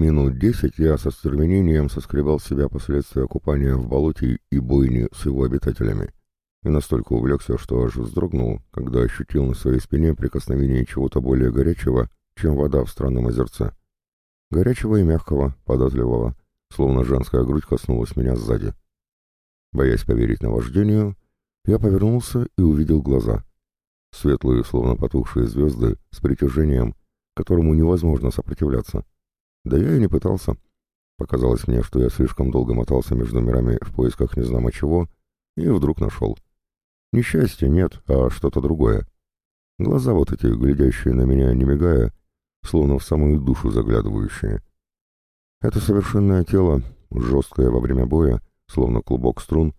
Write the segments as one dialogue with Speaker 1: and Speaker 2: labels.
Speaker 1: Минут десять я со стервенением соскребал себя последствия купания в болоте и бойни с его обитателями. И настолько увлекся, что аж вздрогнул, когда ощутил на своей спине прикосновение чего-то более горячего, чем вода в странном озерце. Горячего и мягкого, податливого, словно женская грудь коснулась меня сзади. Боясь поверить наваждению, я повернулся и увидел глаза. Светлые, словно потухшие звезды, с притяжением, которому невозможно сопротивляться. Да я и не пытался. Показалось мне, что я слишком долго мотался между мирами в поисках незнамо чего, и вдруг нашел. Несчастья нет, а что-то другое. Глаза вот эти, глядящие на меня, не мигая, словно в самую душу заглядывающие. Это совершенное тело, жесткое во время боя, словно клубок струн,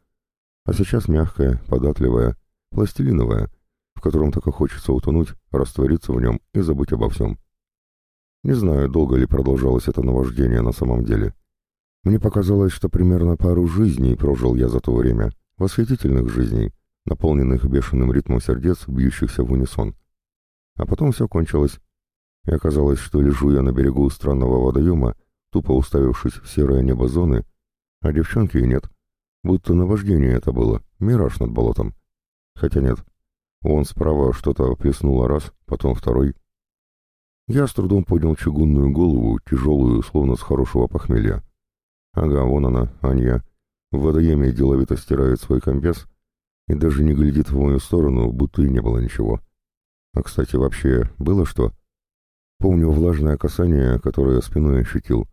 Speaker 1: а сейчас мягкое, податливое, пластилиновое, в котором так и хочется утонуть, раствориться в нем и забыть обо всем. Не знаю, долго ли продолжалось это наваждение на самом деле. Мне показалось, что примерно пару жизней прожил я за то время, восхитительных жизней, наполненных бешеным ритмом сердец, бьющихся в унисон. А потом все кончилось, и оказалось, что лежу я на берегу странного водоема, тупо уставившись в серое небо зоны, а девчонки и нет. Будто наваждение это было, мираж над болотом. Хотя нет. Вон справа что-то плеснуло раз, потом второй. Я с трудом поднял чугунную голову, тяжелую, словно с хорошего похмелья. Ага, вон она, Анья. В водоеме деловито стирает свой комбез и даже не глядит в мою сторону, будто и не было ничего. А, кстати, вообще, было что? Помню влажное касание, которое спиной ощутил.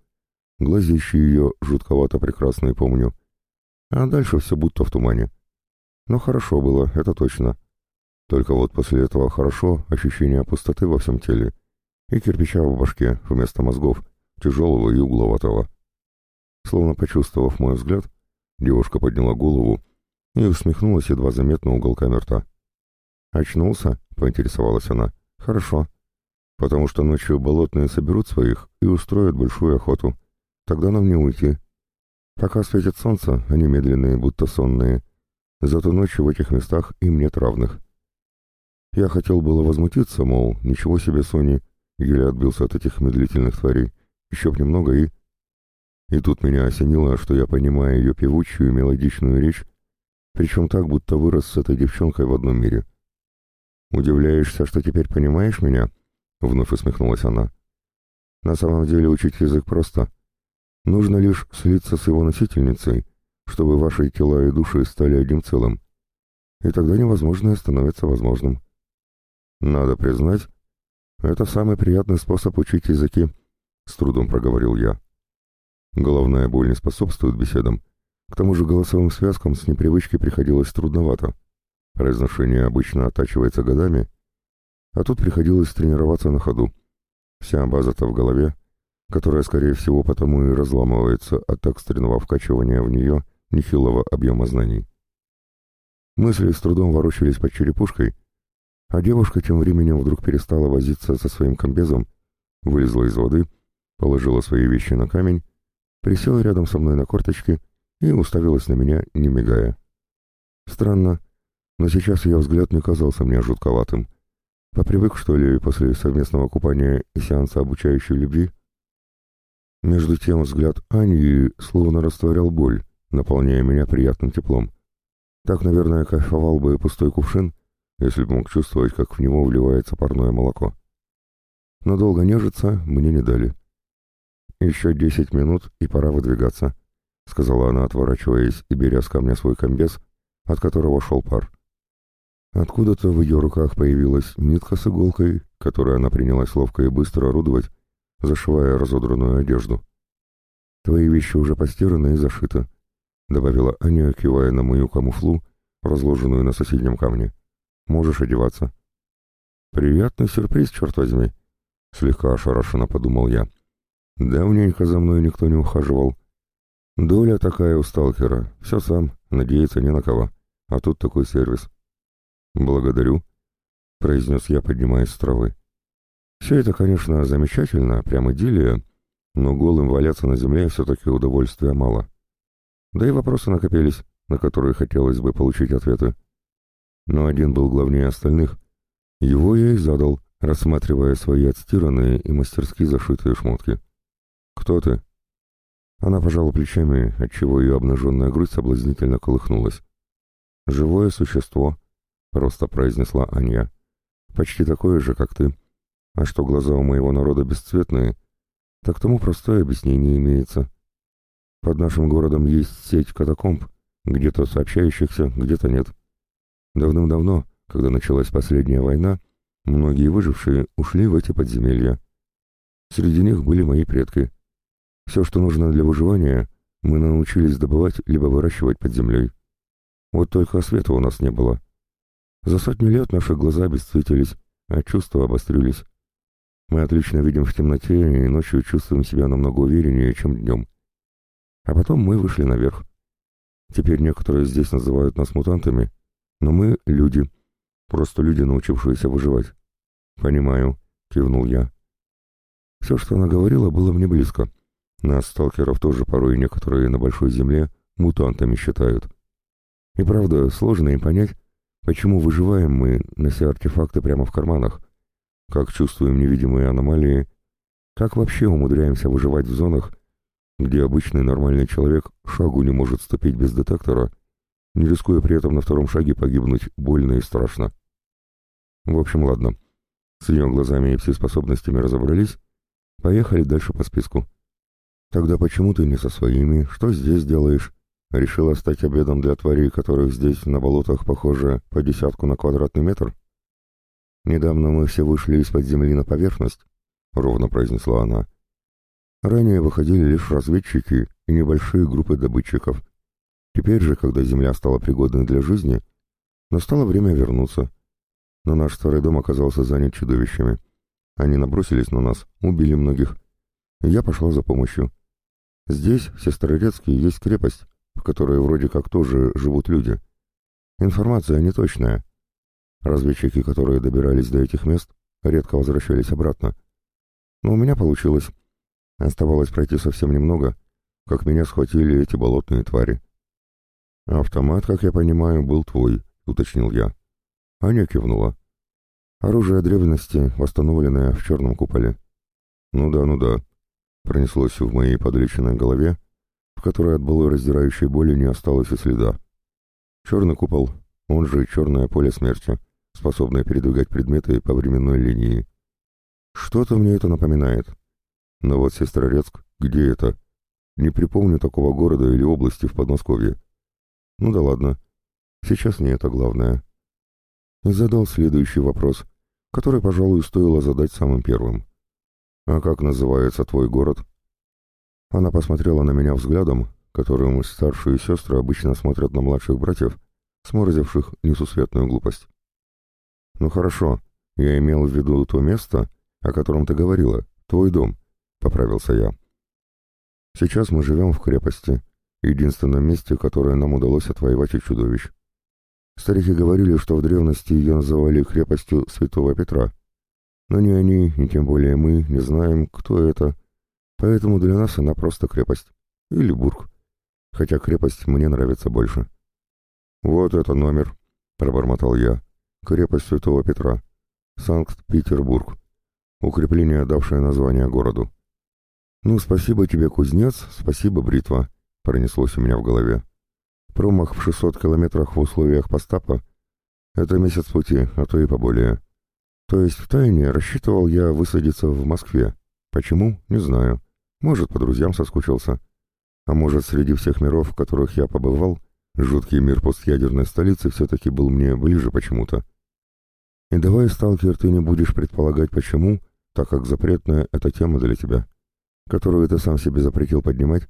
Speaker 1: Глазищи ее жутковато прекрасные помню. А дальше все будто в тумане. Но хорошо было, это точно. Только вот после этого хорошо ощущение пустоты во всем теле и кирпича в башке вместо мозгов, тяжелого и угловатого. Словно почувствовав мой взгляд, девушка подняла голову и усмехнулась едва заметно уголками рта. «Очнулся?» — поинтересовалась она. «Хорошо потому что ночью болотные соберут своих и устроят большую охоту. Тогда нам не уйти. Пока светит солнце, они медленные, будто сонные. Зато ночью в этих местах им нет равных. Я хотел было возмутиться, мол, ничего себе, Сони, еле отбился от этих медлительных тварей. Еще б немного и... И тут меня осенило, что я понимаю ее певучую мелодичную речь, причем так, будто вырос с этой девчонкой в одном мире. «Удивляешься, что теперь понимаешь меня?» — вновь усмехнулась она. «На самом деле учить язык просто. Нужно лишь слиться с его носительницей, чтобы ваши тела и души стали одним целым. И тогда невозможное становится возможным. Надо признать, это самый приятный способ учить языки», — с трудом проговорил я. Головная боль не способствует беседам. К тому же голосовым связкам с непривычки приходилось трудновато. Произношение обычно оттачивается годами, а тут приходилось тренироваться на ходу. Вся база-то в голове, которая, скорее всего, потому и разламывается от экстренного вкачивания в нее нехилого объема знаний. Мысли с трудом ворочались под черепушкой, а девушка тем временем вдруг перестала возиться со своим комбезом, вылезла из воды, положила свои вещи на камень, присела рядом со мной на корточки и уставилась на меня, не мигая. Странно, но сейчас ее взгляд не казался мне жутковатым. Попривык, что ли, после совместного купания и сеанса обучающей любви? Между тем взгляд Аньи словно растворял боль, наполняя меня приятным теплом. Так, наверное, кайфовал бы пустой кувшин, если бы мог чувствовать, как в него вливается парное молоко. Но долго нежиться мне не дали. «Еще десять минут, и пора выдвигаться», — сказала она, отворачиваясь и беря с камня свой комбез, от которого шел пар. Откуда-то в ее руках появилась нитка с иголкой, которой она принялась ловко и быстро орудовать, зашивая разодранную одежду. «Твои вещи уже постираны и зашиты», — добавила Аня, кивая на мою камуфлу, разложенную на соседнем камне. «Можешь одеваться». «Приятный сюрприз, черт возьми», — слегка ошарашенно подумал я. «Давненько за мной никто не ухаживал. Доля такая у сталкера, все сам, надеяться не на кого, а тут такой сервис». «Благодарю», — произнес я, поднимаясь с травы. «Все это, конечно, замечательно, прям идиллия, но голым валяться на земле все-таки удовольствия мало. Да и вопросы накопились, на которые хотелось бы получить ответы. Но один был главнее остальных. Его я и задал, рассматривая свои отстиранные и мастерски зашитые шмотки. «Кто ты?» Она пожала плечами, отчего ее обнаженная грудь соблазнительно колыхнулась. «Живое существо», — просто произнесла Анья. «Почти такое же, как ты. А что глаза у моего народа бесцветные, так тому простое объяснение имеется. Под нашим городом есть сеть катакомб, где-то сообщающихся, где-то нет. Давным-давно, когда началась последняя война, многие выжившие ушли в эти подземелья. Среди них были мои предки. Все, что нужно для выживания, мы научились добывать либо выращивать под землей. Вот только света у нас не было. За сотни лет наши глаза обесцветились, а чувства обострились. Мы отлично видим в темноте и ночью чувствуем себя намного увереннее, чем днем. А потом мы вышли наверх. Теперь некоторые здесь называют нас мутантами, но мы — люди, просто люди, научившиеся выживать. «Понимаю», — кивнул я. Все, что она говорила, было мне близко. Нас, сталкеров, тоже порой некоторые на Большой Земле мутантами считают. И правда, сложно им понять, почему выживаем мы, нося артефакты прямо в карманах, как чувствуем невидимые аномалии, как вообще умудряемся выживать в зонах, где обычный нормальный человек шагу не может ступить без детектора, не рискуя при этом на втором шаге погибнуть больно и страшно. В общем, ладно. С ее глазами и пси-способностями разобрались, поехали дальше по списку. Тогда почему ты не со своими? Что здесь делаешь? Решила стать обедом для тварей, которых здесь на болотах, похоже, по десятку на квадратный метр? Недавно мы все вышли из-под земли на поверхность, — ровно произнесла она. Ранее выходили лишь разведчики и небольшие группы добытчиков. Теперь же, когда земля стала пригодной для жизни, настало время вернуться. Но наш старый дом оказался занят чудовищами. Они набросились на нас, убили многих. И я пошла за помощью. Здесь, в Сестрорецке, есть крепость, в которой вроде как тоже живут люди. Информация неточная, Разведчики, которые добирались до этих мест, редко возвращались обратно. Но у меня получилось. Оставалось пройти совсем немного, как меня схватили эти болотные твари. «Автомат, как я понимаю, был твой», — уточнил я. Аня кивнула. «Оружие древности, восстановленное в черном куполе». «Ну да, ну да», — пронеслось в моей подлеченной голове, в которой от былой раздирающей боли не осталось и следа. «Черный купол, он же черное поле смерти способная передвигать предметы по временной линии. Что-то мне это напоминает. Но вот Сестрорецк, где это? Не припомню такого города или области в Подмосковье. Ну да ладно. Сейчас не это главное. Задал следующий вопрос, который, пожалуй, стоило задать самым первым. «А как называется твой город?» Она посмотрела на меня взглядом, которым старшие сестры обычно смотрят на младших братьев, сморозивших несусветную глупость. «Ну хорошо, я имел в виду то место, о котором ты говорила, твой дом», — поправился я. «Сейчас мы живем в крепости, единственном месте, которое нам удалось отвоевать от чудовищ. Старики говорили, что в древности ее называли крепостью Святого Петра. Но ни они, ни тем более мы не знаем, кто это, поэтому для нас она просто крепость. Или бург. Хотя крепость мне нравится больше». «Вот это номер», — пробормотал я. Крепость Святого Петра. Санкт-Петербург. Укрепление, давшее название городу. «Ну, спасибо тебе, кузнец, спасибо, бритва», — пронеслось у меня в голове. Промах в 600 километрах в условиях постапа — это месяц пути, а то и поболее. То есть втайне рассчитывал я высадиться в Москве. Почему? Не знаю. Может, по друзьям соскучился. А может, среди всех миров, в которых я побывал, Жуткий мир постъядерной столицы все-таки был мне ближе почему-то. И давай, сталкер, ты не будешь предполагать почему, так как запретная — это тема для тебя, которую ты сам себе запретил поднимать,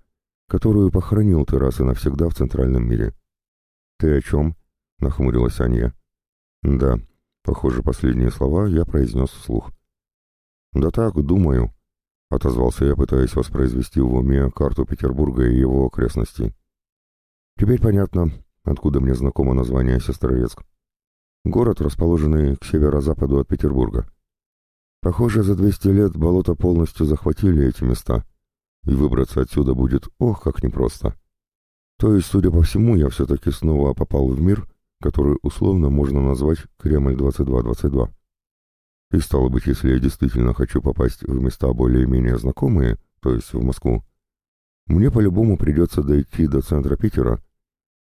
Speaker 1: которую похоронил ты раз и навсегда в центральном мире. «Ты о чем?» — нахмурилась Анья. «Да, похоже, последние слова я произнес вслух». «Да так, думаю», — отозвался я, пытаясь воспроизвести в уме карту Петербурга и его окрестностей. Теперь понятно, откуда мне знакомо название Сестрорецк. Город, расположенный к северо-западу от Петербурга. Похоже, за 200 лет болото полностью захватили эти места, и выбраться отсюда будет, ох, как непросто. То есть, судя по всему, я все-таки снова попал в мир, который условно можно назвать Кремль-2222. И стало быть, если я действительно хочу попасть в места более-менее знакомые, то есть в Москву, мне по-любому придется дойти до центра Питера,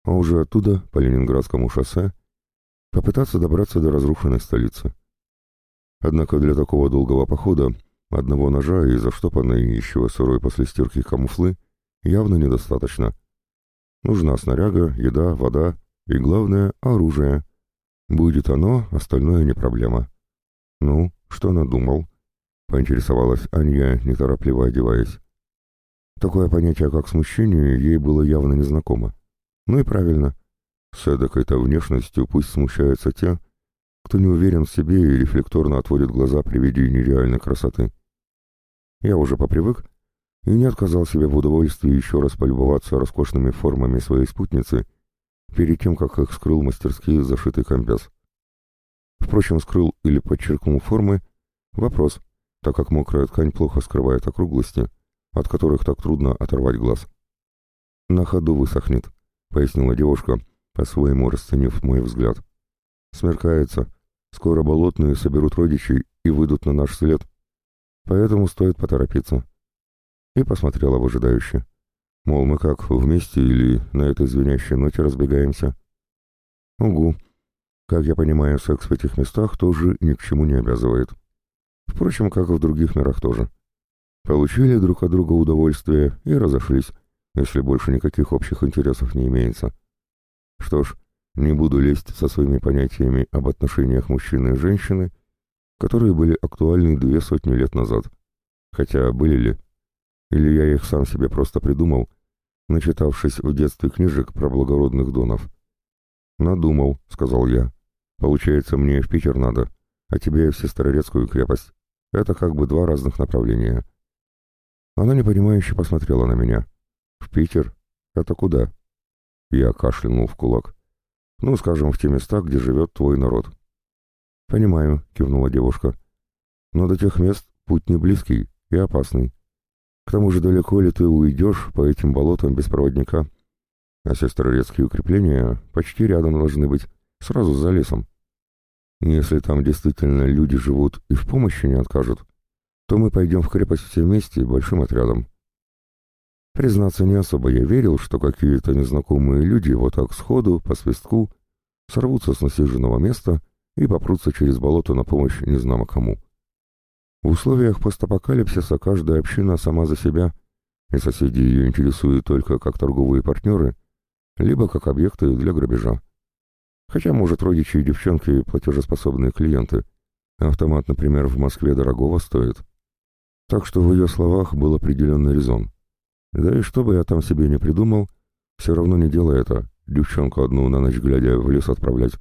Speaker 1: а уже оттуда, по Ленинградскому шоссе, попытаться добраться до разрушенной столицы. Однако для такого долгого похода одного ножа и заштопанной еще сырой после стирки камуфлы явно недостаточно. Нужна снаряга, еда, вода и, главное, оружие. Будет оно, остальное не проблема. Ну, что надумал? Поинтересовалась Анья, неторопливо одеваясь. Такое понятие, как смущение, ей было явно незнакомо. Ну и правильно. С эдакой-то внешностью пусть смущаются те, кто не уверен в себе и рефлекторно отводит глаза при виде нереальной красоты. Я уже попривык и не отказал себе в удовольствии еще раз полюбоваться роскошными формами своей спутницы перед тем, как их скрыл мастерски зашитый компес. Впрочем, скрыл или подчеркнул формы — вопрос, так как мокрая ткань плохо скрывает округлости, от которых так трудно оторвать глаз. «На ходу высохнет», — пояснила девушка, по-своему расценив мой взгляд. «Смеркается. Скоро болотные соберут родичей и выйдут на наш след. Поэтому стоит поторопиться». И посмотрела выжидающе. Мол, мы как, вместе или на этой звенящей ноте разбегаемся? Угу. Как я понимаю, секс в этих местах тоже ни к чему не обязывает. Впрочем, как и в других мирах тоже. Получили друг от друга удовольствие и разошлись, если больше никаких общих интересов не имеется. Что ж, не буду лезть со своими понятиями об отношениях мужчины и женщины, которые были актуальны две сотни лет назад. Хотя были ли? Или я их сам себе просто придумал, начитавшись в детстве книжек про благородных донов. «Надумал», — сказал я. «Получается, мне в Питер надо, а тебе в Сестрорецкую крепость. Это как бы два разных направления». Она непонимающе посмотрела на меня. «В Питер? Это куда?» Я кашлянул в кулак. «Ну, скажем, в те места, где живет твой народ». «Понимаю», — кивнула девушка. «Но до тех мест путь не близкий и опасный. К тому же далеко ли ты уйдешь по этим болотам без проводника? А сестрорецкие укрепления почти рядом должны быть, сразу за лесом. Если там действительно люди живут и в помощи не откажут, то мы пойдем в крепость все вместе, большим отрядом. Признаться, не особо я верил, что какие-то незнакомые люди вот так сходу, по свистку, сорвутся с насиженного места и попрутся через болото на помощь незнамо кому. В условиях постапокалипсиса каждая община сама за себя, и соседи ее интересуют только как торговые партнеры, либо как объекты для грабежа. Хотя, может, родичи и девчонки – платежеспособные клиенты. Автомат, например, в Москве дорогого стоит. Так что в ее словах был определенный резон. Да и что бы я там себе не придумал, все равно не делай это, девчонку одну на ночь глядя в лес отправлять.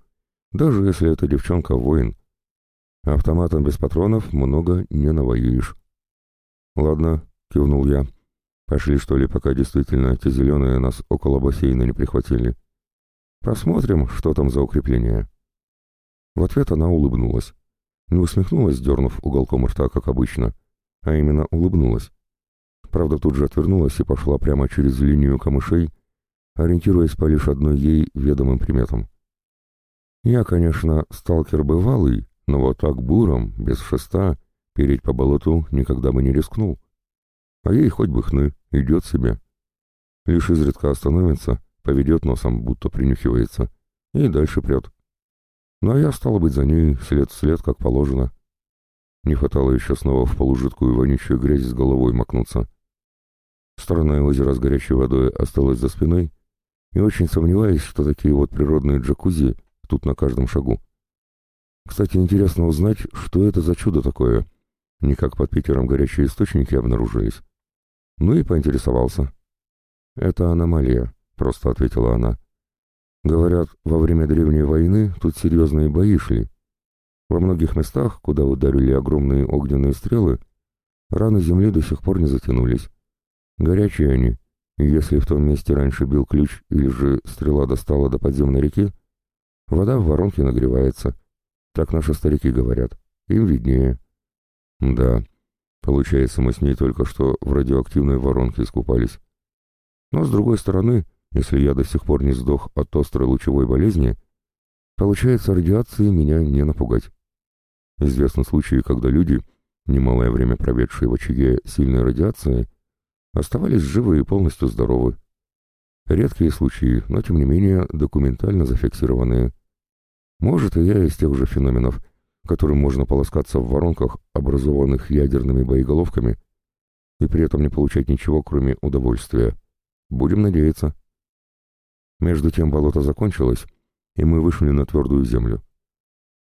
Speaker 1: Даже если эта девчонка воин – Автоматом без патронов много не навоюешь. «Ладно», — кивнул я. «Пошли, что ли, пока действительно эти зеленые нас около бассейна не прихватили. Посмотрим, что там за укрепление». В ответ она улыбнулась. Не усмехнулась, дернув уголком рта, как обычно, а именно улыбнулась. Правда, тут же отвернулась и пошла прямо через линию камышей, ориентируясь по лишь одной ей ведомым приметам. Я, конечно, сталкер бывалый, но вот так буром, без шеста, переть по болоту никогда бы не рискнул. А ей хоть бы хны, идет себе. Лишь изредка остановится, поведет носом, будто принюхивается, и дальше прет. Ну а я, стало быть, за ней след в след, как положено. Не хватало еще снова в полужидкую вонючую грязь с головой макнуться. Сторона озера с горячей водой осталась за спиной, и очень сомневаюсь, что такие вот природные джакузи тут на каждом шагу. Кстати, интересно узнать, что это за чудо такое. Никак под Питером горячие источники обнаружились. Ну и поинтересовался. «Это аномалия», — просто ответила она. «Говорят, во время Древней войны тут серьезные бои шли. Во многих местах, куда ударили огромные огненные стрелы, раны земли до сих пор не затянулись. Горячие они, и если в том месте раньше бил ключ или же стрела достала до подземной реки, вода в воронке нагревается» Так наши старики говорят. Им виднее. Да, получается, мы с ней только что в радиоактивной воронке искупались. Но с другой стороны, если я до сих пор не сдох от острой лучевой болезни, получается, радиации меня не напугать. Известны случаи, когда люди, немалое время проведшие в очаге сильной радиации, оставались живы и полностью здоровы. Редкие случаи, но тем не менее документально зафиксированные. Может, и я из тех же феноменов, которым можно полоскаться в воронках, образованных ядерными боеголовками, и при этом не получать ничего, кроме удовольствия. Будем надеяться. Между тем болото закончилось, и мы вышли на твердую землю.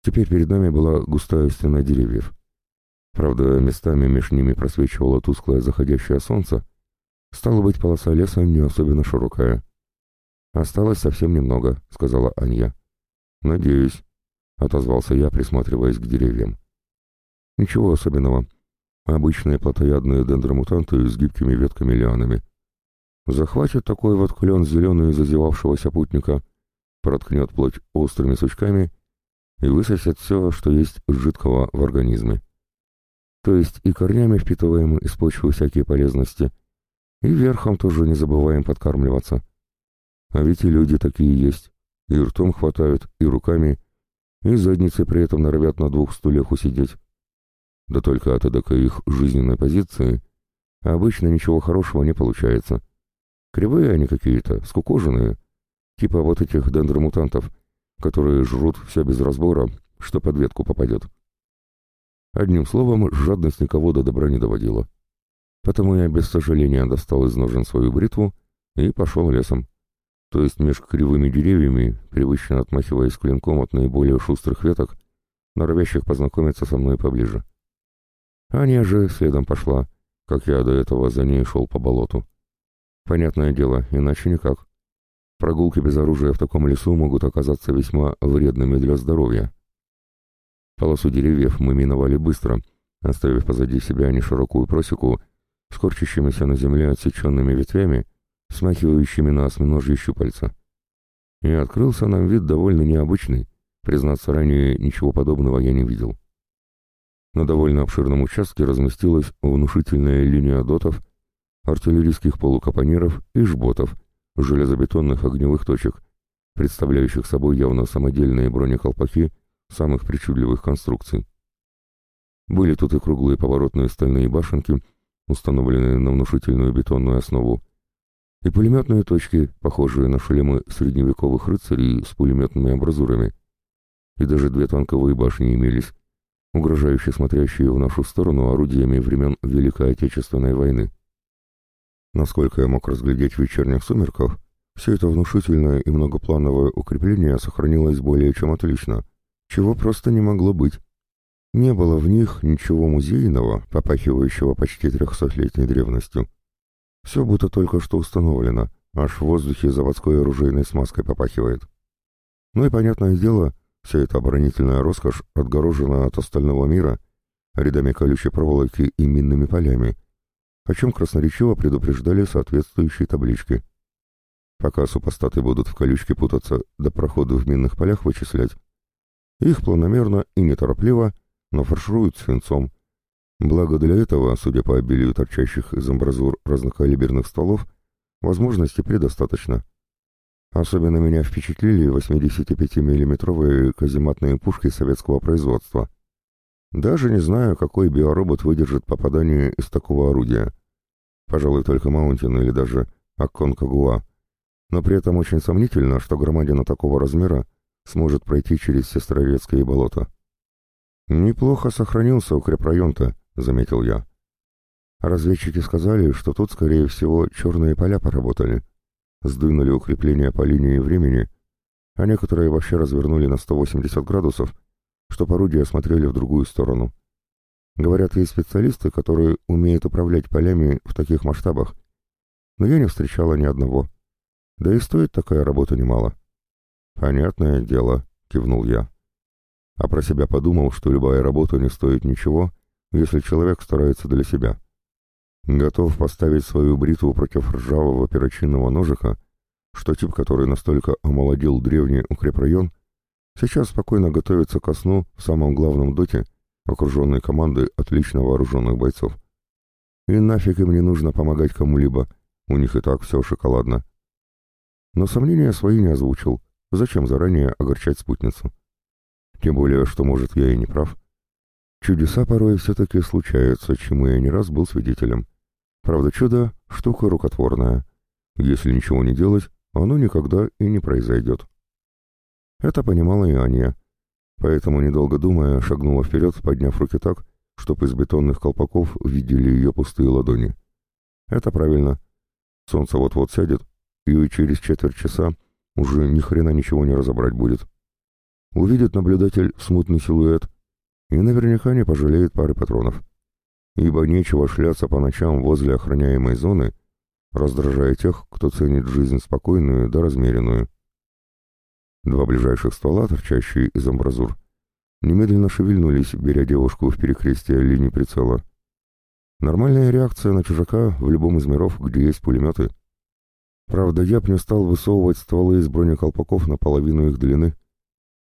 Speaker 1: Теперь перед нами была густая стена деревьев. Правда, местами меж ними просвечивало тусклое заходящее солнце. Стало быть, полоса леса не особенно широкая. «Осталось совсем немного», — сказала Анья. «Надеюсь», — отозвался я, присматриваясь к деревьям. «Ничего особенного. Обычные плотоядные дендромутанты с гибкими ветками лианами. Захватит такой вот клен зеленый зазевавшегося путника, проткнет плоть острыми сучками и высосет все, что есть жидкого в организме. То есть и корнями впитываем из почвы всякие полезности, и верхом тоже не забываем подкармливаться. А ведь и люди такие есть, и ртом хватают, и руками, и задницы при этом норовят на двух стульях усидеть. Да только от эдакой их жизненной позиции обычно ничего хорошего не получается. Кривые они какие-то, скукоженные, типа вот этих дендромутантов, которые жрут все без разбора, что под ветку попадет. Одним словом, жадность никого до добра не доводила. Потому я без сожаления достал из ножен свою бритву и пошел лесом. То есть меж кривыми деревьями, привычно отмахиваясь клинком от наиболее шустрых веток, норовящих познакомиться со мной поближе. Аня же следом пошла, как я до этого за ней шел по болоту. Понятное дело, иначе никак. Прогулки без оружия в таком лесу могут оказаться весьма вредными для здоровья. Полосу деревьев мы миновали быстро, оставив позади себя неширокую просеку с на земле отсеченными ветвями, смахивающими на осьминожье щупальца. И открылся нам вид довольно необычный, признаться ранее ничего подобного я не видел. На довольно обширном участке разместилась внушительная линия дотов, артиллерийских полукапониров и жботов, железобетонных огневых точек, представляющих собой явно самодельные бронеколпаки самых причудливых конструкций. Были тут и круглые поворотные стальные башенки, установленные на внушительную бетонную основу, и пулеметные точки, похожие на шлемы средневековых рыцарей с пулеметными абразурами, и даже две танковые башни имелись, угрожающе смотрящие в нашу сторону орудиями времен Великой Отечественной войны. Насколько я мог разглядеть в вечерних сумерках, все это внушительное и многоплановое укрепление сохранилось более чем отлично, чего просто не могло быть. Не было в них ничего музейного, попахивающего почти трехсотлетней древностью. Все будто только что установлено, аж в воздухе заводской оружейной смазкой попахивает. Ну и понятное дело, Вся эта оборонительная роскошь отгорожена от остального мира рядами колючей проволоки и минными полями, о чем красноречиво предупреждали соответствующие таблички. Пока супостаты будут в колючке путаться до прохода в минных полях вычислять, их планомерно и неторопливо, но фаршируют свинцом. Благо для этого, судя по обилию торчащих из амбразур разнокалиберных стволов, возможностей предостаточно. Особенно меня впечатлили 85-миллиметровые казематные пушки советского производства. Даже не знаю, какой биоробот выдержит попадание из такого орудия. Пожалуй, только Маунтин или даже Акконкагуа. Но при этом очень сомнительно, что громадина такого размера сможет пройти через Сестрорецкое болото. «Неплохо сохранился укрепрайон-то», — заметил я. Разведчики сказали, что тут, скорее всего, черные поля поработали сдвинули укрепления по линии времени, а некоторые вообще развернули на 180 градусов, чтоб орудия смотрели в другую сторону. Говорят, есть специалисты, которые умеют управлять полями в таких масштабах, но я не встречала ни одного. Да и стоит такая работа немало. «Понятное дело», — кивнул я. А про себя подумал, что любая работа не стоит ничего, если человек старается для себя. Готов поставить свою бритву против ржавого перочинного ножика, что тип, который настолько омолодил древний укрепрайон, сейчас спокойно готовится ко сну в самом главном доте, окруженной командой отлично вооруженных бойцов. И нафиг им не нужно помогать кому-либо, у них и так все шоколадно. Но сомнения свои не озвучил, зачем заранее огорчать спутницу? Тем более, что, может, я и не прав. Чудеса порой все-таки случаются, чему я не раз был свидетелем. Правда, чудо — штука рукотворная. Если ничего не делать, оно никогда и не произойдет. Это понимала и Аня, поэтому, недолго думая, шагнула вперед, подняв руки так, чтобы из бетонных колпаков видели ее пустые ладони. Это правильно. Солнце вот-вот сядет, и через четверть часа уже ни хрена ничего не разобрать будет. Увидит наблюдатель смутный силуэт и наверняка не пожалеет пары патронов. Ибо нечего шляться по ночам возле охраняемой зоны, раздражая тех, кто ценит жизнь спокойную да размеренную. Два ближайших ствола, торчащие из амбразур, немедленно шевельнулись, беря девушку в перекрестие линии прицела. Нормальная реакция на чужака в любом из миров, где есть пулеметы. Правда, я б не стал высовывать стволы из бронеколпаков на половину их длины.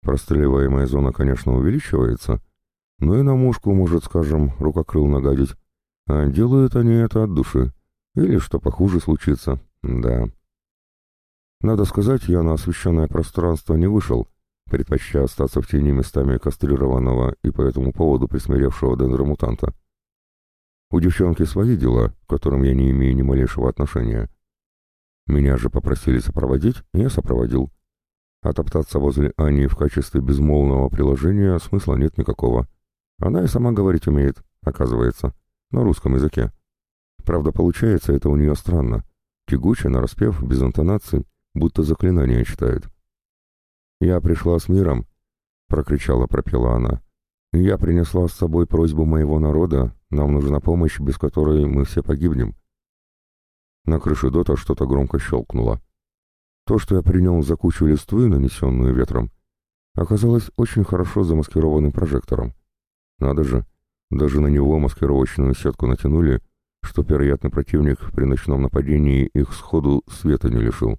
Speaker 1: Простреливаемая зона, конечно, увеличивается, но и на мушку может, скажем, рукокрыл нагадить. А делают они это от души. Или что похуже случится, да. Надо сказать, я на освещенное пространство не вышел, предпочтя остаться в тени местами кастрированного и по этому поводу присмиревшего дендромутанта. У девчонки свои дела, к которым я не имею ни малейшего отношения. Меня же попросили сопроводить, и я сопроводил. А топтаться возле Ани в качестве безмолвного приложения смысла нет никакого. Она и сама говорить умеет, оказывается, на русском языке. Правда, получается это у нее странно. Тягуче, нараспев, без интонаций, будто заклинание читает. «Я пришла с миром», — прокричала, пропела она. «Я принесла с собой просьбу моего народа, нам нужна помощь, без которой мы все погибнем». На крыше дота что-то громко щелкнуло. То, что я принял за кучу листвы, нанесенную ветром, оказалось очень хорошо замаскированным прожектором. Надо же, даже на него маскировочную сетку натянули, что вероятный противник при ночном нападении их сходу света не лишил.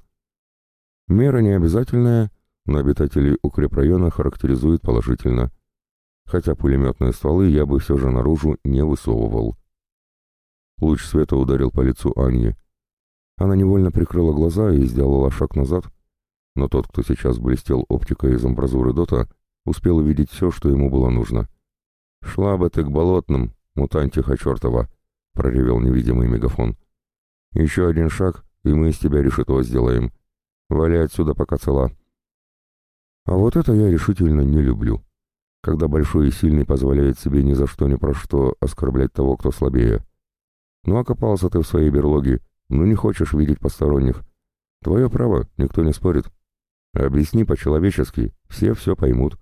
Speaker 1: Мера не обязательная, но обитателей укрепрайона характеризует положительно. Хотя пулеметные стволы я бы все же наружу не высовывал. Луч света ударил по лицу Аньи. Она невольно прикрыла глаза и сделала шаг назад, но тот, кто сейчас блестел оптикой из амбразуры Дота, успел увидеть все, что ему было нужно. «Шла бы ты к болотным, мутантиха чертова!» — проревел невидимый мегафон. «Еще один шаг, и мы из тебя решето сделаем. Вали отсюда, пока цела». А вот это я решительно не люблю. Когда большой и сильный позволяет себе ни за что ни про что оскорблять того, кто слабее. Ну, окопался ты в своей берлоге, ну не хочешь видеть посторонних. Твое право, никто не спорит. Объясни по-человечески, все все поймут.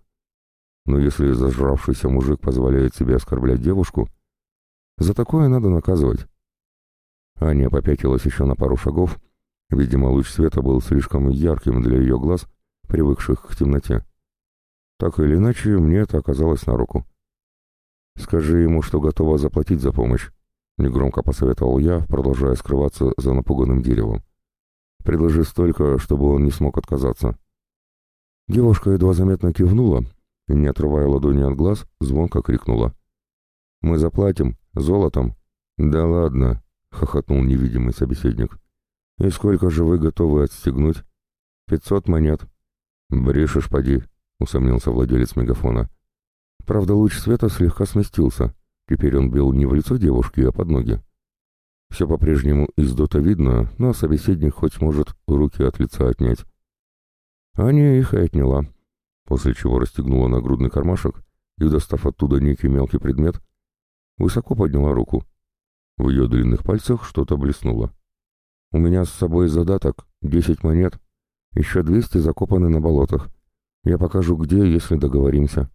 Speaker 1: Но если зажравшийся мужик позволяет себе оскорблять девушку, за такое надо наказывать. Аня попятилась еще на пару шагов. Видимо, луч света был слишком ярким для ее глаз, привыкших к темноте. Так или иначе, мне это оказалось на руку. «Скажи ему, что готова заплатить за помощь», — негромко посоветовал я, продолжая скрываться за напуганным деревом. «Предложи столько, чтобы он не смог отказаться». Девушка едва заметно кивнула и, не отрывая ладони от глаз, звонко крикнула. «Мы заплатим, Золотом? Да ладно, хохотнул невидимый собеседник. И сколько же вы готовы отстегнуть? Пятьсот монет. Брешешь, поди, усомнился владелец мегафона. Правда, луч света слегка сместился. Теперь он бил не в лицо девушки, а под ноги. Все по-прежнему из дота видно, но собеседник хоть может руки от лица отнять. Аня их и отняла, после чего расстегнула нагрудный кармашек и, достав оттуда некий мелкий предмет, высоко подняла руку. В ее длинных пальцах что-то блеснуло. «У меня с собой задаток, десять монет, еще двести закопаны на болотах. Я покажу, где, если договоримся.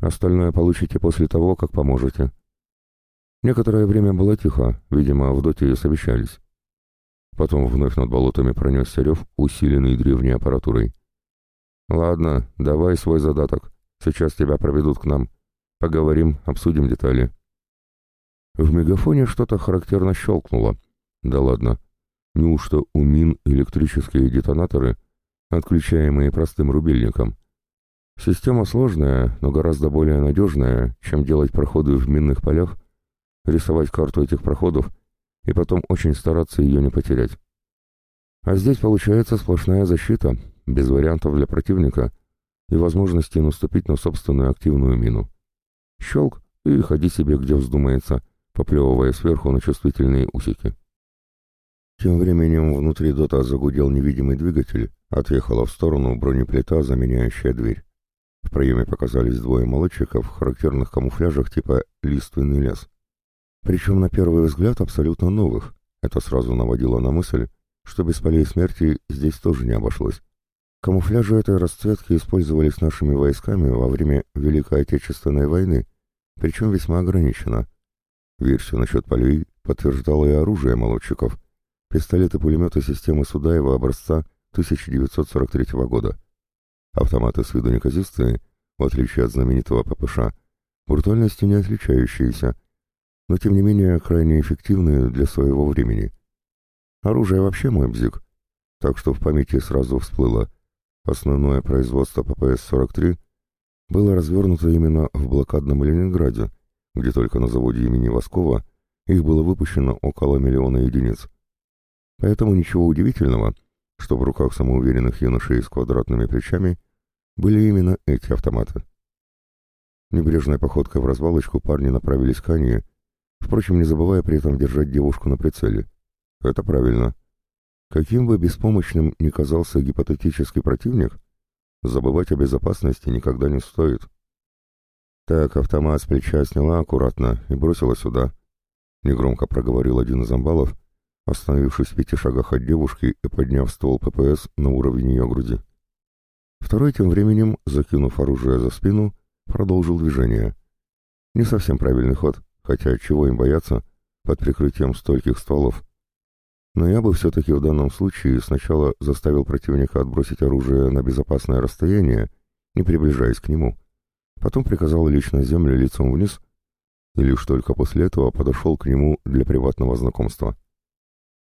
Speaker 1: Остальное получите после того, как поможете». Некоторое время было тихо, видимо, в доте совещались. Потом вновь над болотами пронесся рев, усиленный древней аппаратурой. «Ладно, давай свой задаток. Сейчас тебя проведут к нам. Поговорим, обсудим детали». В мегафоне что-то характерно щелкнуло. Да ладно. Неужто у мин электрические детонаторы, отключаемые простым рубильником? Система сложная, но гораздо более надежная, чем делать проходы в минных полях, рисовать карту этих проходов и потом очень стараться ее не потерять. А здесь получается сплошная защита, без вариантов для противника и возможности наступить на собственную активную мину. Щелк, и ходи себе, где вздумается, поплевывая сверху на чувствительные усики. Тем временем внутри дота загудел невидимый двигатель, отъехала в сторону бронеплита, заменяющая дверь. В проеме показались двое молодчиков в характерных камуфляжах типа «лиственный лес». Причем на первый взгляд абсолютно новых. Это сразу наводило на мысль, что без полей смерти здесь тоже не обошлось. Камуфляжи этой расцветки использовались нашими войсками во время Великой Отечественной войны, причем весьма ограниченно. Версию насчет полей подтверждало и оружие молодчиков, пистолеты-пулеметы системы Судаева образца 1943 года. Автоматы с виду неказистые, в отличие от знаменитого ППШ, брутальностью не отличающиеся, но тем не менее крайне эффективные для своего времени. Оружие вообще мой бзик, так что в памяти сразу всплыло – Основное производство ППС-43 было развернуто именно в блокадном Ленинграде, где только на заводе имени Воскова их было выпущено около миллиона единиц. Поэтому ничего удивительного, что в руках самоуверенных юношей с квадратными плечами были именно эти автоматы. Небрежной походкой в развалочку парни направились к Ане, впрочем, не забывая при этом держать девушку на прицеле. Это правильно. Каким бы беспомощным ни казался гипотетический противник, забывать о безопасности никогда не стоит. Так, автомат с плеча сняла аккуратно и бросила сюда. Негромко проговорил один из амбалов, остановившись в пяти шагах от девушки и подняв ствол ППС на уровень ее груди. Второй тем временем, закинув оружие за спину, продолжил движение. Не совсем правильный ход, хотя чего им бояться под прикрытием стольких стволов. Но я бы все-таки в данном случае сначала заставил противника отбросить оружие на безопасное расстояние, не приближаясь к нему. Потом приказал лечь на землю лицом вниз, и лишь только после этого подошел к нему для приватного знакомства.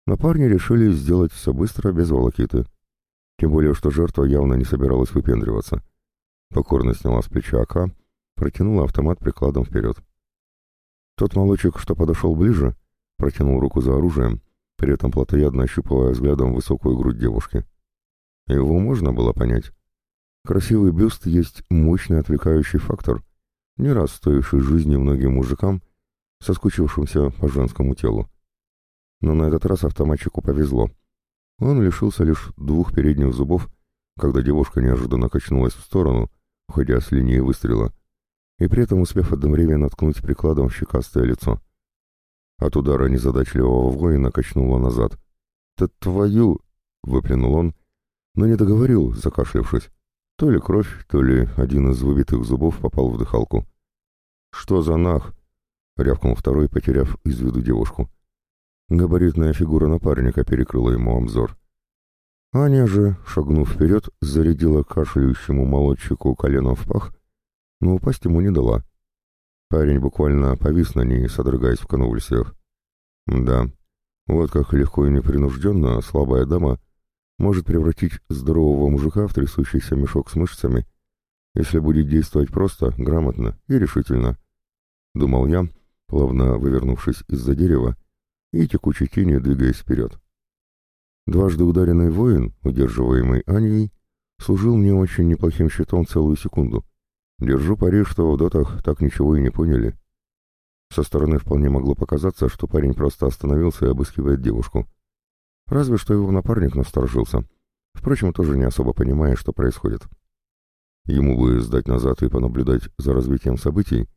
Speaker 1: Но парни решили сделать все быстро, без волокиты. Тем более, что жертва явно не собиралась выпендриваться. Покорно сняла с плеча АК, протянула автомат прикладом вперед. Тот молочек, что подошел ближе, протянул руку за оружием, при этом плотоядно ощупывая взглядом высокую грудь девушки. Его можно было понять. Красивый бюст есть мощный отвлекающий фактор, не раз стоивший жизни многим мужикам, соскучившимся по женскому телу. Но на этот раз автоматчику повезло. Он лишился лишь двух передних зубов, когда девушка неожиданно качнулась в сторону, уходя с линии выстрела, и при этом успев одновременно ткнуть прикладом в щекастое лицо. От удара незадачливого воина качнуло назад. «Да твою!» — выплюнул он, но не договорил, закашлявшись. То ли кровь, то ли один из выбитых зубов попал в дыхалку. «Что за нах?» — рявкнул второй, потеряв из виду девушку. Габаритная фигура напарника перекрыла ему обзор. Аня же, шагнув вперед, зарядила кашляющему молодчику коленом в пах, но упасть ему не дала. Парень буквально повис на ней, содрогаясь в конвульсиях. Да, вот как легко и непринужденно слабая дама может превратить здорового мужика в трясущийся мешок с мышцами, если будет действовать просто, грамотно и решительно. Думал я, плавно вывернувшись из-за дерева и текучей тени двигаясь вперед. Дважды ударенный воин, удерживаемый Аней, служил мне очень неплохим щитом целую секунду — Держу пари, что в дотах так ничего и не поняли. Со стороны вполне могло показаться, что парень просто остановился и обыскивает девушку. Разве что его напарник насторожился. Впрочем, тоже не особо понимая, что происходит. Ему бы сдать назад и понаблюдать за развитием событий,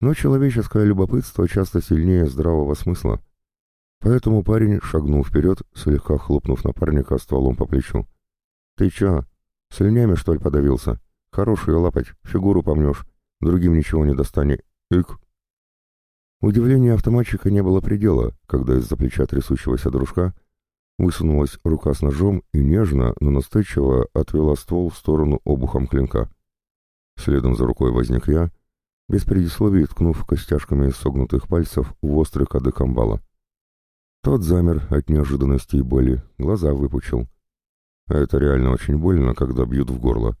Speaker 1: но человеческое любопытство часто сильнее здравого смысла. Поэтому парень шагнул вперед, слегка хлопнув напарника стволом по плечу. «Ты чё, слюнями, что ли, подавился?» Хорошую лапать, фигуру помнешь, другим ничего не достане. Ик. Удивление автоматчика не было предела, когда из-за плеча трясущегося дружка высунулась рука с ножом и нежно, но настойчиво отвела ствол в сторону обухом клинка. Следом за рукой возник я, без предисловий ткнув костяшками согнутых пальцев в острый кадык амбала. Тот замер от неожиданности и боли, глаза выпучил. А это реально очень больно, когда бьют в горло.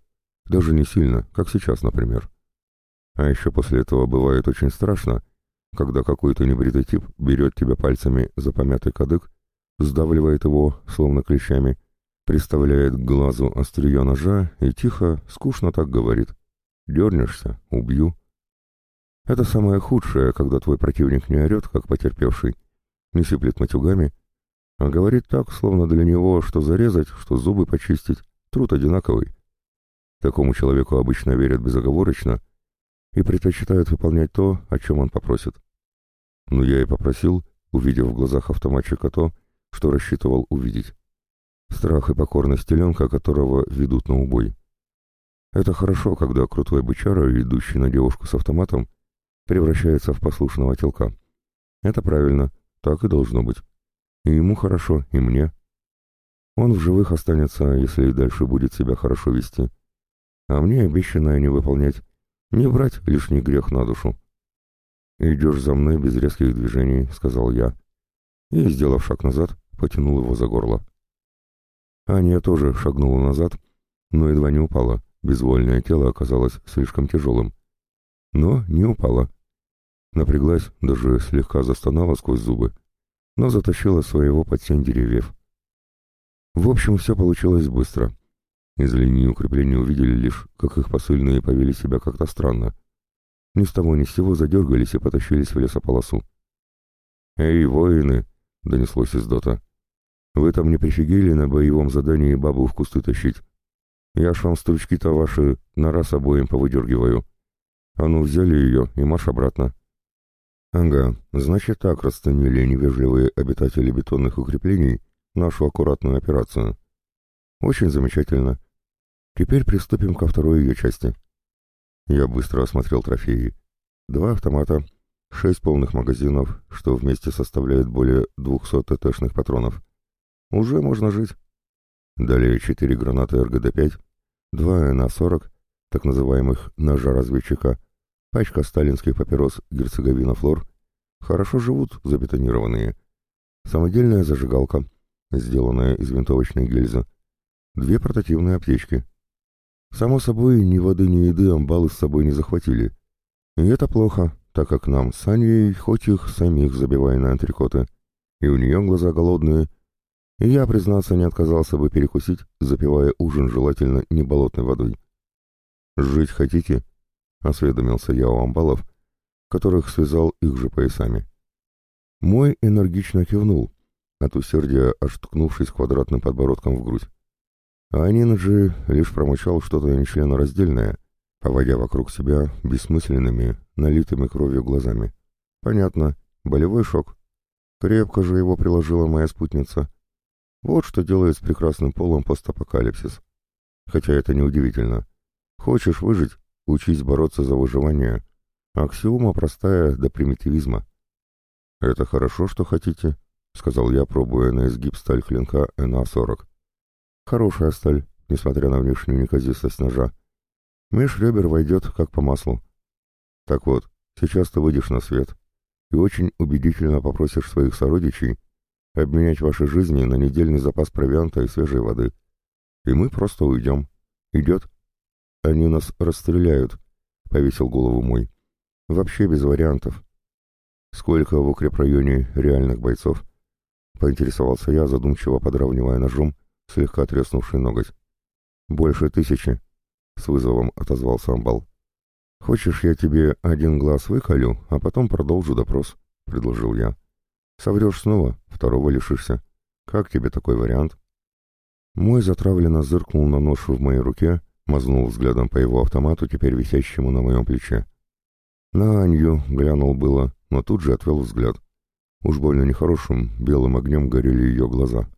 Speaker 1: Даже не сильно, как сейчас, например. А еще после этого бывает очень страшно, когда какой-то небритый тип берет тебя пальцами за помятый кадык, сдавливает его, словно клещами, приставляет к глазу острие ножа и тихо, скучно так говорит. «Дернешься — убью». Это самое худшее, когда твой противник не орет, как потерпевший, не сыплет матюгами, а говорит так, словно для него, что зарезать, что зубы почистить, труд одинаковый. Такому человеку обычно верят безоговорочно и предпочитают выполнять то, о чем он попросит. Но я и попросил, увидев в глазах автоматчика то, что рассчитывал увидеть. Страх и покорность теленка, которого ведут на убой. Это хорошо, когда крутой бычара, идущий на девушку с автоматом, превращается в послушного телка. Это правильно, так и должно быть. И ему хорошо, и мне. Он в живых останется, если и дальше будет себя хорошо вести. А мне обещанное не выполнять, не брать лишний грех на душу. «Идешь за мной без резких движений», — сказал я. И, сделав шаг назад, потянул его за горло. Аня тоже шагнула назад, но едва не упала. Безвольное тело оказалось слишком тяжелым. Но не упала. Напряглась, даже слегка застонала сквозь зубы, но затащила своего под тень деревьев. В общем, все получилось быстро. Из линии укрепления увидели лишь, как их посыльные повели себя как-то странно. Ни с того ни с сего задергались и потащились в лесополосу. «Эй, воины!» — донеслось из дота. «Вы там не прифигели на боевом задании бабу в кусты тащить? Я ж вам стручки-то ваши на раз обоим повыдергиваю. А ну, взяли ее и марш обратно». «Ага, значит так расценили невежливые обитатели бетонных укреплений нашу аккуратную операцию. Очень замечательно. Теперь приступим ко второй ее части». Я быстро осмотрел трофеи. Два автомата, шесть полных магазинов, что вместе составляет более 200 ТТшных патронов. Уже можно жить. Далее четыре гранаты РГД-5, два НА-40, так называемых ножа-разведчика, пачка сталинских папирос «Герцеговина Флор», хорошо живут забетонированные, самодельная зажигалка, сделанная из винтовочной гильзы, две портативные аптечки. Само собой, ни воды, ни еды амбалы с собой не захватили. И это плохо, так как нам с Аней хоть их самих забивая на антрикоты, и у нее глаза голодные, и я, признаться, не отказался бы перекусить, запивая ужин желательно не болотной водой. «Жить хотите?» — осведомился я у амбалов, которых связал их же поясами. Мой энергично кивнул, от усердия аж ткнувшись квадратным подбородком в грудь. А Анин же лишь промычал что-то нечленораздельное, поводя вокруг себя бессмысленными, налитыми кровью глазами. Понятно, болевой шок. Крепко же его приложила моя спутница. Вот что делает с прекрасным полом постапокалипсис. Хотя это неудивительно. Хочешь выжить, учись бороться за выживание. Аксиома простая до примитивизма. «Это хорошо, что хотите», — сказал я, пробуя на изгиб сталь клинка НА-40. «Хорошая сталь, несмотря на внешнюю неказистость ножа. Меж ребер войдет, как по маслу. Так вот, сейчас ты выйдешь на свет и очень убедительно попросишь своих сородичей обменять ваши жизни на недельный запас провианта и свежей воды. И мы просто уйдем. Идет? Они нас расстреляют, — повесил голову мой. Вообще без вариантов. Сколько в укрепрайоне реальных бойцов? Поинтересовался я, задумчиво подравнивая ножом слегка треснувший ноготь. Больше тысячи, — с вызовом отозвался амбал. «Хочешь, я тебе один глаз выколю, а потом продолжу допрос?» — предложил я. Соврешь снова, второго лишишься. Как тебе такой вариант? Мой затравленно зыркнул на нож в моей руке, мазнул взглядом по его автомату, теперь висящему на моем плече. На Анью глянул было, но тут же отвел взгляд. Уж больно нехорошим, белым огнем горели ее глаза.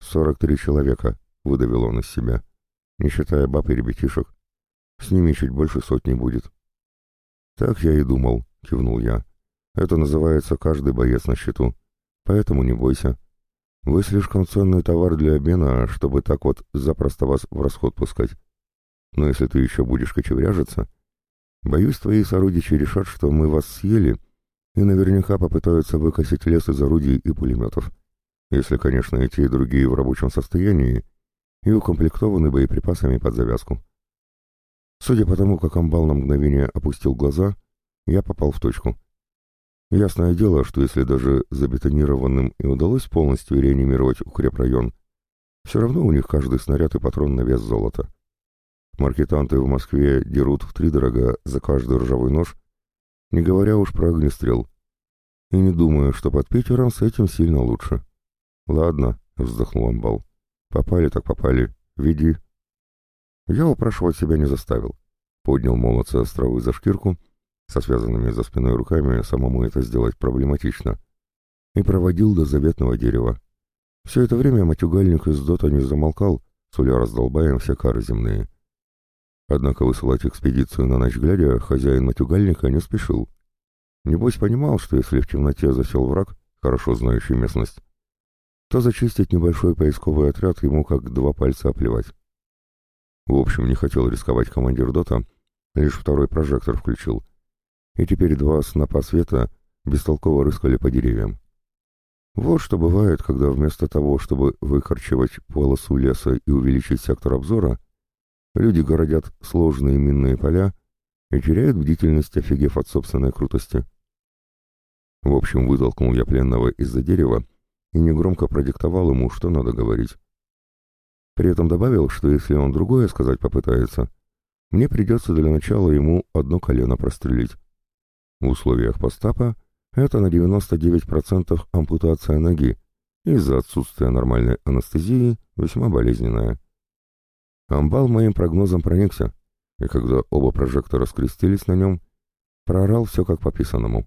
Speaker 1: «Сорок три человека», — выдавил он из себя, не считая баб и ребятишек. «С ними чуть больше сотни будет». «Так я и думал», — кивнул я. Это называется каждый боец на счету. Поэтому не бойся. Вы слишком ценный товар для обмена, чтобы так вот запросто вас в расход пускать. Но если ты еще будешь кочевряжиться, боюсь, твои сородичи решат, что мы вас съели, и наверняка попытаются выкосить лес из орудий и пулеметов. Если, конечно, и те, и другие в рабочем состоянии и укомплектованы боеприпасами под завязку. Судя по тому, как амбал на мгновение опустил глаза, я попал в точку. Ясное дело, что если даже забетонированным и удалось полностью реанимировать укрепрайон, все равно у них каждый снаряд и патрон на вес золота. Маркетанты в Москве дерут втридорога за каждый ржавый нож, не говоря уж про огнестрел. И не думаю, что под Питером с этим сильно лучше. Ладно, вздохнул Амбал. Попали так попали. Веди. Я упрашивать себя не заставил. Поднял молодца с травы за шкирку, со связанными за спиной руками самому это сделать проблематично, и проводил до заветного дерева. Все это время матюгальник из дота не замолкал, суля раздолбаем все кары земные. Однако высылать экспедицию на ночь глядя хозяин матюгальника не спешил. Небось понимал, что если в темноте засел враг, хорошо знающий местность, то зачистить небольшой поисковый отряд ему как два пальца оплевать. В общем, не хотел рисковать командир Дота, лишь второй прожектор включил. И теперь два снопа света бестолково рыскали по деревьям. Вот что бывает, когда вместо того, чтобы выкорчевать полосу леса и увеличить сектор обзора, люди городят сложные минные поля и теряют бдительность, офигев от собственной крутости. В общем, вытолкнул я пленного из-за дерева и негромко продиктовал ему, что надо говорить. При этом добавил, что если он другое сказать попытается, мне придется для начала ему одно колено прострелить. В условиях постапа это на 99% ампутация ноги, из-за отсутствия нормальной анестезии весьма болезненная. Амбал моим прогнозом проникся, и когда оба прожектора скрестились на нем, проорал все как по писанному.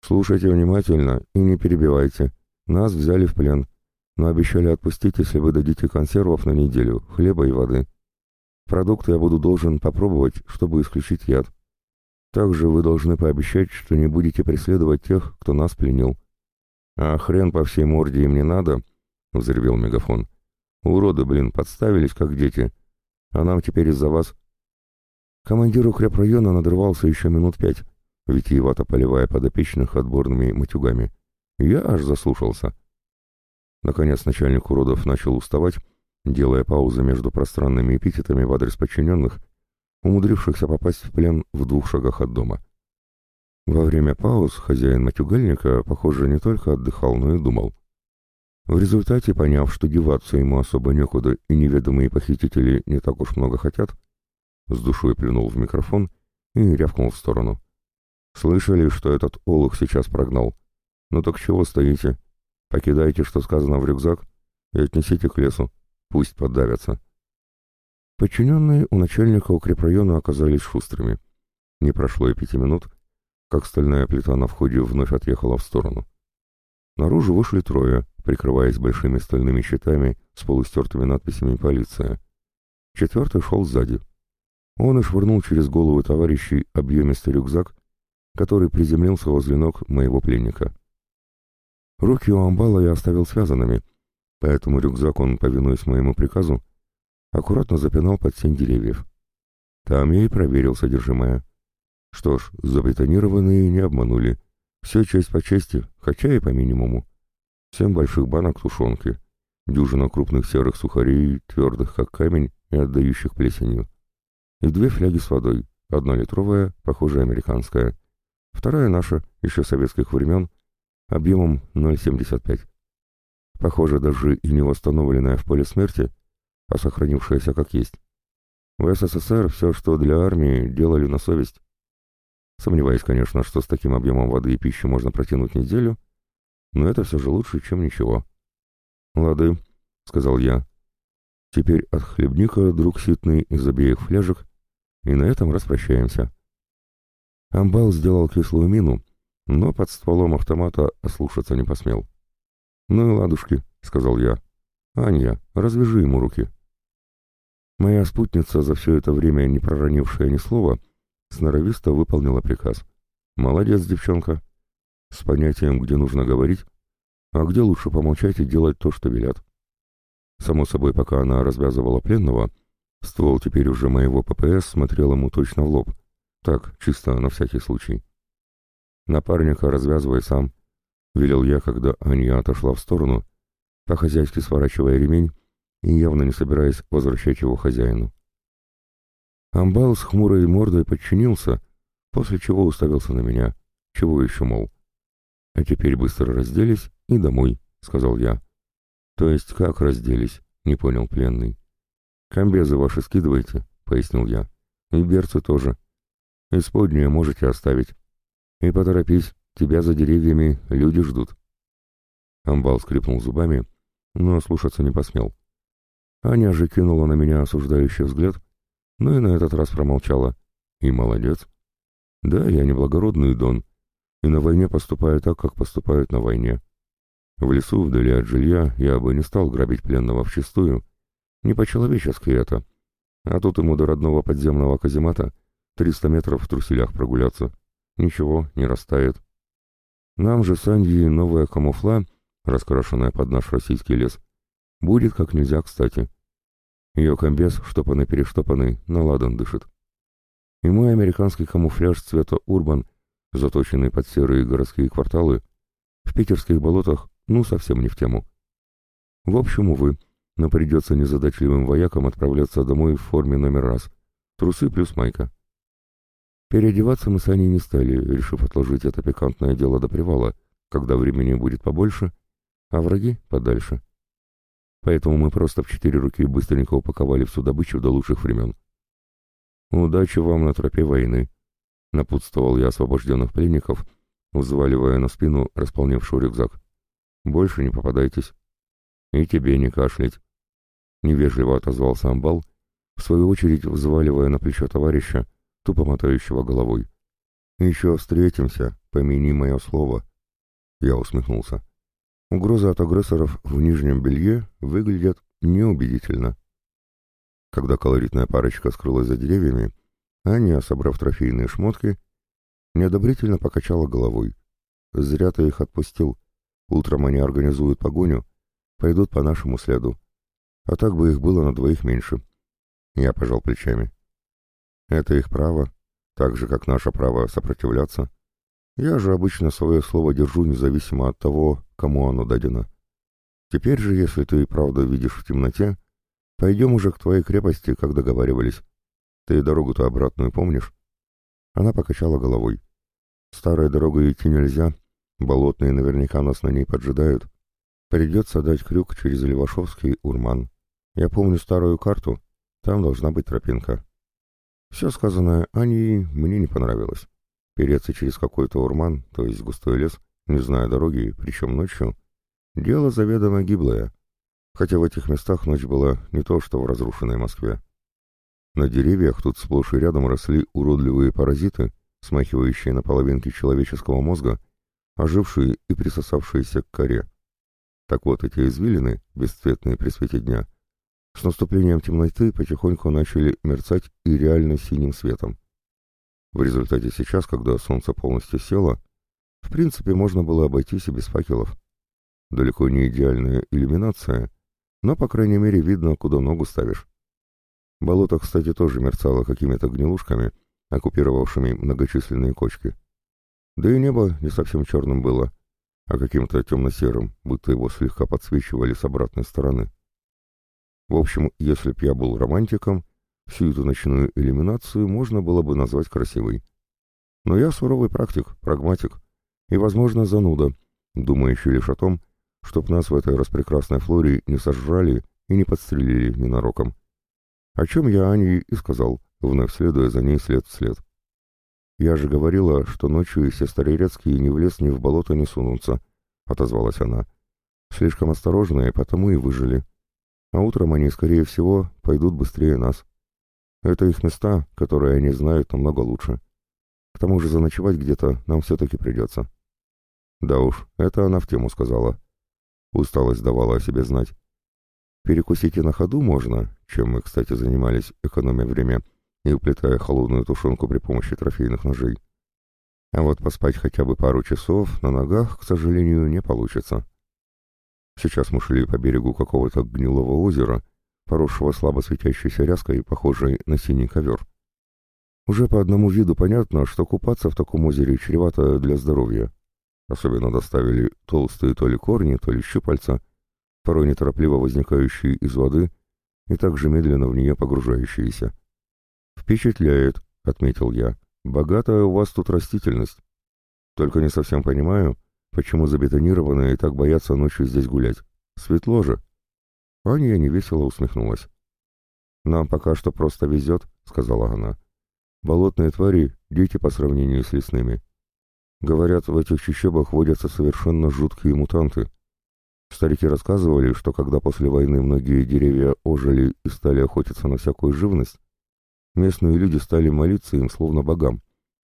Speaker 1: «Слушайте внимательно и не перебивайте. Нас взяли в плен, но обещали отпустить, если вы дадите консервов на неделю, хлеба и воды. Продукты я буду должен попробовать, чтобы исключить яд. Также вы должны пообещать, что не будете преследовать тех, кто нас пленил. А хрен по всей морде им не надо, — взревел мегафон. Уроды, блин, подставились, как дети. А нам теперь из-за вас... Командир укрепрайона надрывался еще минут пять, витиевато поливая подопечных отборными матюгами. Я аж заслушался. Наконец начальник уродов начал уставать, делая паузы между пространными эпитетами в адрес подчиненных умудрившихся попасть в плен в двух шагах от дома. Во время пауз хозяин матюгальника, похоже, не только отдыхал, но и думал. В результате, поняв, что деваться ему особо некуда и неведомые похитители не так уж много хотят, с душой плюнул в микрофон и рявкнул в сторону. «Слышали, что этот олух сейчас прогнал? Ну так чего стоите? Покидайте, что сказано в рюкзак, и отнесите к лесу. Пусть подавятся». Подчиненные у начальника укрепрайона оказались шустрыми. Не прошло и пяти минут, как стальная плита на входе вновь отъехала в сторону. Наружу вышли трое, прикрываясь большими стальными щитами с полустертыми надписями «Полиция». Четвертый шел сзади. Он и швырнул через голову товарищей объемистый рюкзак, который приземлился возле ног моего пленника. Руки у амбала я оставил связанными, поэтому рюкзак он, повинуясь моему приказу, аккуратно запинал под сень деревьев. Там я и проверил содержимое. Что ж, забетонированные не обманули. Все честь по чести, хотя и по минимуму. Семь больших банок тушенки, дюжина крупных серых сухарей, твердых как камень и отдающих плесенью. И две фляги с водой, одна литровая, похожая американская, вторая наша, еще советских времен, объемом 0,75. Похоже, даже и не восстановленная в поле смерти, а сохранившаяся как есть. В СССР все, что для армии, делали на совесть. Сомневаюсь, конечно, что с таким объемом воды и пищи можно протянуть неделю, но это все же лучше, чем ничего. «Лады», — сказал я. «Теперь от хлебника, друг ситный, из обеих фляжек, и на этом распрощаемся». Амбал сделал кислую мину, но под стволом автомата ослушаться не посмел. «Ну и ладушки», — сказал я. «Анья, развяжи ему руки». Моя спутница, за все это время не проронившая ни слова, сноровисто выполнила приказ. «Молодец, девчонка!» С понятием, где нужно говорить, а где лучше помолчать и делать то, что велят. Само собой, пока она развязывала пленного, ствол теперь уже моего ППС смотрел ему точно в лоб. Так, чисто на всякий случай. «Напарника развязывай сам», — велел я, когда Аня отошла в сторону, по-хозяйски сворачивая ремень и явно не собираясь возвращать его хозяину. Амбал с хмурой мордой подчинился, после чего уставился на меня. Чего еще, мол? А теперь быстро разделись и домой, сказал я. То есть как разделись? Не понял пленный. Комбезы ваши скидывайте, пояснил я. И берцы тоже. Исподнее можете оставить. И поторопись, тебя за деревьями люди ждут. Амбал скрипнул зубами, но слушаться не посмел. Аня же кинула на меня осуждающий взгляд, но и на этот раз промолчала. И молодец. Да, я не благородный Дон, и на войне поступаю так, как поступают на войне. В лесу, вдали от жилья, я бы не стал грабить пленного вчистую. Не по-человечески это. А тут ему до родного подземного каземата триста метров в труселях прогуляться. Ничего, не растает. Нам же с Аньей новая камуфла, раскрашенная под наш российский лес, будет как нельзя кстати. Ее комбез, штопанный-перештопанный, на ладан дышит. И мой американский камуфляж цвета урбан, заточенный под серые городские кварталы, в питерских болотах, ну, совсем не в тему. В общем, увы, но придется незадачливым воякам отправляться домой в форме номер раз. Трусы плюс майка. Переодеваться мы с Аней не стали, решив отложить это пикантное дело до привала, когда времени будет побольше, а враги подальше. Поэтому мы просто в четыре руки быстренько упаковали всю добычу до лучших времен. «Удачи вам на тропе войны», — напутствовал я освобожденных пленников, взваливая на спину располневший рюкзак. «Больше не попадайтесь. И тебе не кашлять». Невежливо отозвался Амбал, в свою очередь взваливая на плечо товарища, тупо мотающего головой. «Еще встретимся, помяни мое слово». Я усмехнулся. Угрозы от агрессоров в нижнем белье выглядят неубедительно. Когда колоритная парочка скрылась за деревьями, Аня, собрав трофейные шмотки, неодобрительно покачала головой. «Зря ты их отпустил. Утром они организуют погоню, пойдут по нашему следу. А так бы их было на двоих меньше». Я пожал плечами. Это их право, так же, как наше право сопротивляться. Я же обычно свое слово держу независимо от того, кому оно дадено. Теперь же, если ты и правда видишь в темноте, пойдем уже к твоей крепости, как договаривались. Ты дорогу-то обратную помнишь?» Она покачала головой. «Старой дорогой идти нельзя, болотные наверняка нас на ней поджидают. Придется дать крюк через Левашовский Урман. Я помню старую карту, там должна быть тропинка. Все сказанное Аней мне не понравилось. Переться через какой-то урман, то есть густой лес, не зная дороги, причем ночью, дело заведомо гиблое, хотя в этих местах ночь была не то, что в разрушенной Москве. На деревьях тут сплошь и рядом росли уродливые паразиты, смахивающие на половинки человеческого мозга, ожившие и присосавшиеся к коре. Так вот, эти извилины, бесцветные при свете дня, с наступлением темноты потихоньку начали мерцать и реально синим светом. В результате сейчас, когда солнце полностью село, в принципе можно было обойтись и без факелов. Далеко не идеальная иллюминация, но, по крайней мере, видно, куда ногу ставишь. Болото, кстати, тоже мерцало какими-то гнилушками, оккупировавшими многочисленные кочки. Да и небо не совсем черным было, а каким-то темно-серым, будто его слегка подсвечивали с обратной стороны. В общем, если б я был романтиком, всю эту ночную иллюминацию можно было бы назвать красивой. Но я суровый практик, прагматик и, возможно, зануда, думающий лишь о том, чтоб нас в этой распрекрасной флоре не сожрали и не подстрелили ненароком. О чем я Ане и сказал, вновь следуя за ней след в след. «Я же говорила, что ночью все старорецкие ни в лес, ни в болото не сунутся», — отозвалась она. «Слишком осторожные, потому и выжили а утром они, скорее всего, пойдут быстрее нас. Это их места, которые они знают намного лучше. К тому же заночевать где-то нам все-таки придется. Да уж, это она в тему сказала. Усталость давала о себе знать. Перекусить и на ходу можно, чем мы, кстати, занимались, экономя время и уплетая холодную тушенку при помощи трофейных ножей. А вот поспать хотя бы пару часов на ногах, к сожалению, не получится. Сейчас мы шли по берегу какого-то гнилого озера, поросшего слабо светящейся ряской, похожей на синий ковер. Уже по одному виду понятно, что купаться в таком озере чревато для здоровья. Особенно доставили толстые то ли корни, то ли щупальца, порой неторопливо возникающие из воды и также медленно в нее погружающиеся. «Впечатляет», — отметил я, — «богатая у вас тут растительность. Только не совсем понимаю, Почему забетонированные так боятся ночью здесь гулять? Светло же. Аня невесело усмехнулась. «Нам пока что просто везет», — сказала она. «Болотные твари — дети по сравнению с лесными. Говорят, в этих чащобах водятся совершенно жуткие мутанты. Старики рассказывали, что когда после войны многие деревья ожили и стали охотиться на всякую живность, местные люди стали молиться им словно богам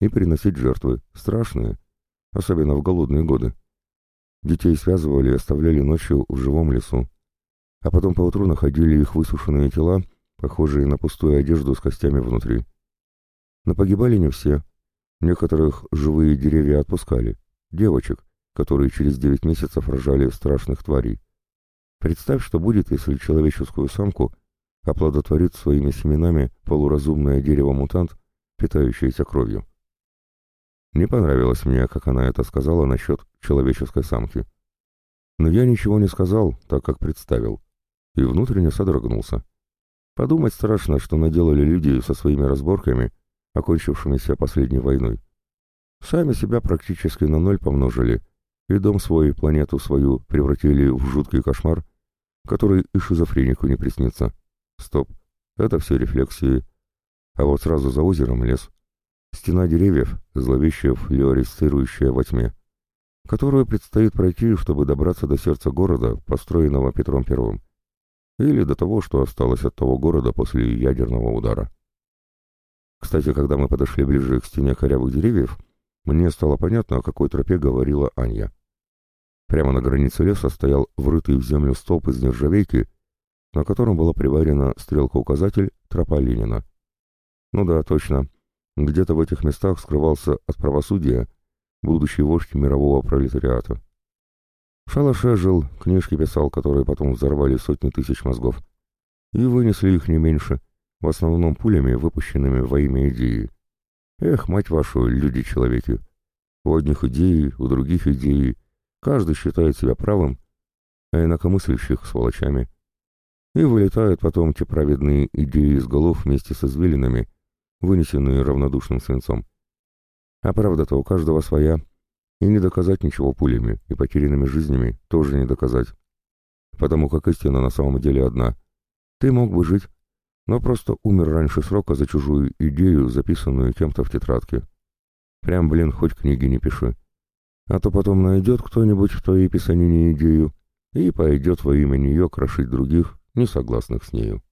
Speaker 1: и приносить жертвы, страшные, особенно в голодные годы. Детей связывали и оставляли ночью в живом лесу, а потом поутру находили их высушенные тела, похожие на пустую одежду с костями внутри. Но погибали не все. Некоторых живые деревья отпускали. Девочек, которые через девять месяцев рожали страшных тварей. Представь, что будет, если человеческую самку оплодотворит своими семенами полуразумное дерево-мутант, питающееся кровью. Не понравилось мне, как она это сказала насчет человеческой самки. Но я ничего не сказал, так как представил, и внутренне содрогнулся. Подумать страшно, что наделали люди со своими разборками, окончившимися последней войной. Сами себя практически на ноль помножили, и дом свой, планету свою превратили в жуткий кошмар, который и шизофренику не приснится. Стоп, это все рефлексии. А вот сразу за озером лес. Стена деревьев, зловеще флюоресцирующая во тьме, которую предстоит пройти, чтобы добраться до сердца города, построенного Петром Первым, или до того, что осталось от того города после ядерного удара. Кстати, когда мы подошли ближе к стене корявых деревьев, мне стало понятно, о какой тропе говорила Анья. Прямо на границе леса стоял врытый в землю столб из нержавейки, на котором была приварена стрелка-указатель «Тропа Ленина». Ну да, точно, где-то в этих местах скрывался от правосудия будущий вождь мирового пролетариата. В шалаше жил, книжки писал, которые потом взорвали сотни тысяч мозгов. И вынесли их не меньше, в основном пулями, выпущенными во имя идеи. Эх, мать вашу, люди-человеки. У одних идеи, у других идеи. Каждый считает себя правым, а инакомыслящих — сволочами. И вылетают потом те праведные идеи из голов вместе со извилинами, вынесенные равнодушным свинцом. А правда-то у каждого своя, и не доказать ничего пулями и потерянными жизнями тоже не доказать. Потому как истина на самом деле одна. Ты мог бы жить, но просто умер раньше срока за чужую идею, записанную кем-то в тетрадке. Прям, блин, хоть книги не пиши. А то потом найдет кто-нибудь в твоей писанине идею и пойдет во имя нее крошить других, не согласных с нею.